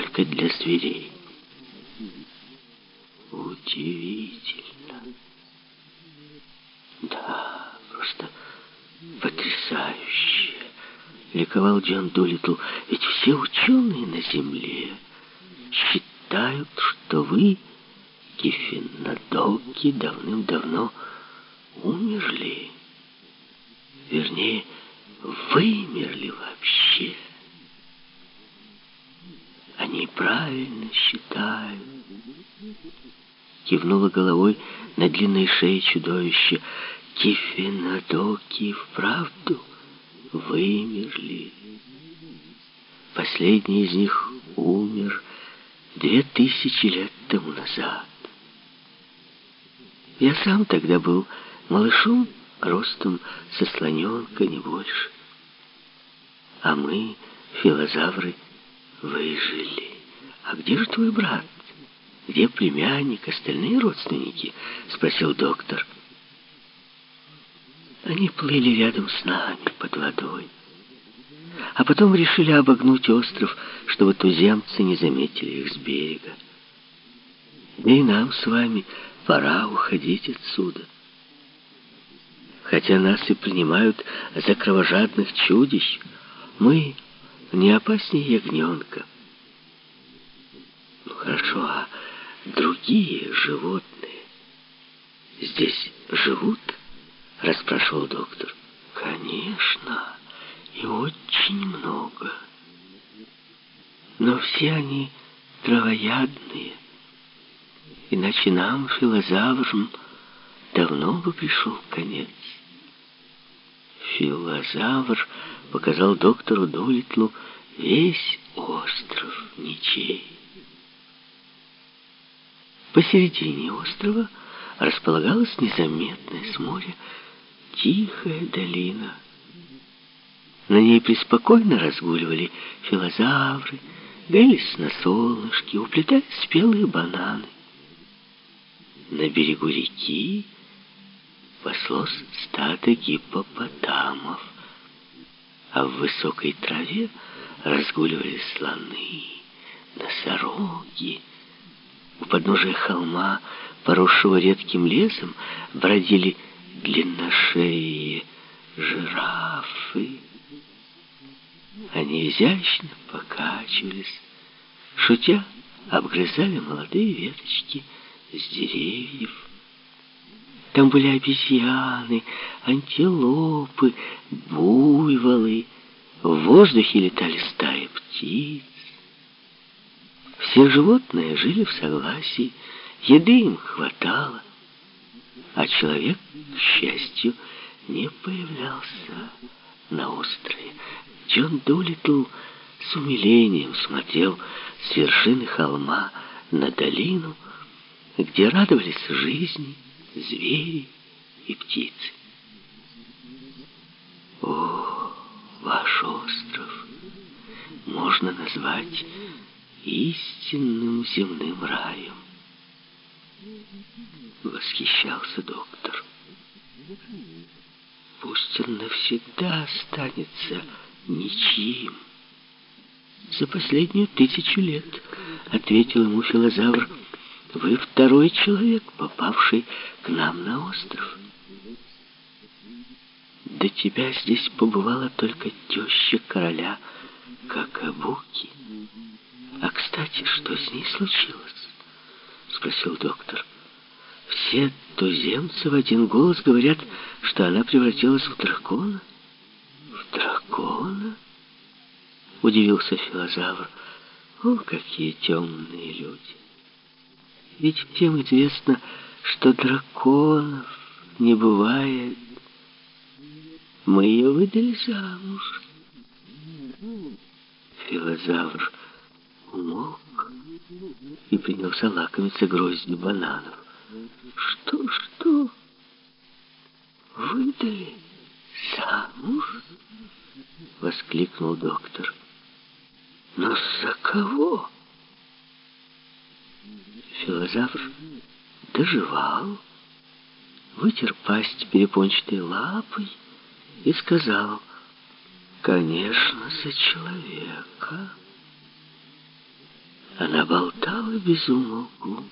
только для зверей. Удивительно. Да, просто потрясающе. Ликовал Джон Дулитл. Ведь все ученые на Земле считают, что вы, Кифинадоки, давным-давно умерли. Вернее, вымерли вообще. Правильно считают. Кивнула головой на длинной шее чудовища. Кифинадоки вправду вымерли. Последний из них умер две тысячи лет тому назад. Я сам тогда был малышом, ростом со слоненка, не больше. А мы, филозавры, выжили. А где же твой брат? Где племянник, остальные родственники? Спросил доктор. Они плыли рядом с нами под водой. А потом решили обогнуть остров, чтобы туземцы не заметили их с берега. Да и нам с вами пора уходить отсюда. Хотя нас и принимают за кровожадных чудищ, мы не опаснее ягненка. Хорошо, а другие животные здесь живут? Расспрашивал доктор. Конечно, и очень много. Но все они травоядные. Иначе нам, филозаврам, давно бы пришел конец. Филозавр показал доктору Долитлу весь остров Ничей. Посередине острова располагалась незаметная с моря тихая долина. На ней преспокойно разгуливали филозавры, грелись на солнышке, уплетая спелые бананы. На берегу реки паслось стадо гиппопотамов, а в высокой траве разгуливали слоны, носороги. У подножия холма, поросшего редким лесом, бродили длинношеие жирафы. Они изящно покачивались, шутя, обгрызали молодые веточки с деревьев. Там были обезьяны, антилопы, буйволы. В воздухе летали стаи птиц. Все животные жили в согласии, еды им хватало, а человек, к счастью, не появлялся на острове. Джон Дулитл с умилением смотрел с вершины холма на долину, где радовались жизни звери и птицы. О, ваш остров можно назвать истинным земным раем. Восхищался доктор. Пусть он навсегда останется ничьим. За последнюю тысячу лет, ответил ему филозавр, вы второй человек, попавший к нам на остров. До тебя здесь побывала только теща короля Какабуки. А, кстати, что с ней случилось? Спросил доктор. Все туземцы в один голос говорят, что она превратилась в дракона. В дракона? Удивился филозавр. О, какие темные люди! Ведь всем известно, что драконов не бывает. Мы ее выдали замуж. Филозавр умолк и принялся лакомиться гроздью бананов. Что, что? Выдали замуж? Воскликнул доктор. Но за кого? Филозавр доживал, вытер пасть перепончатой лапой и сказал, «Конечно, за человека». Она болтала без умолку,